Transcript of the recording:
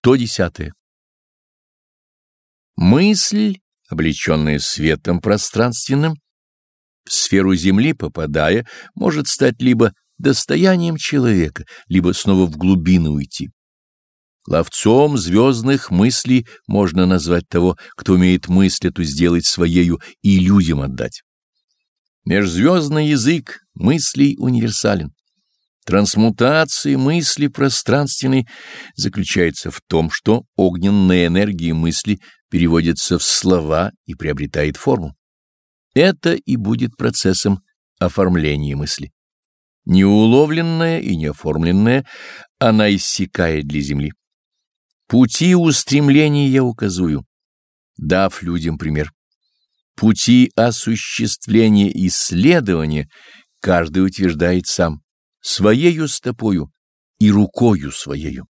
110. Мысль, облеченная светом пространственным, в сферу Земли попадая, может стать либо достоянием человека, либо снова в глубины уйти. Ловцом звездных мыслей можно назвать того, кто умеет мысль эту сделать своею и людям отдать. Межзвездный язык мыслей универсален. Трансмутация мысли пространственной заключается в том, что огненная энергия мысли переводится в слова и приобретает форму. Это и будет процессом оформления мысли. Неуловленная и неоформленная, она иссякает для Земли. Пути устремления я указую, дав людям пример. Пути осуществления исследования каждый утверждает сам своею стопою и рукою своею.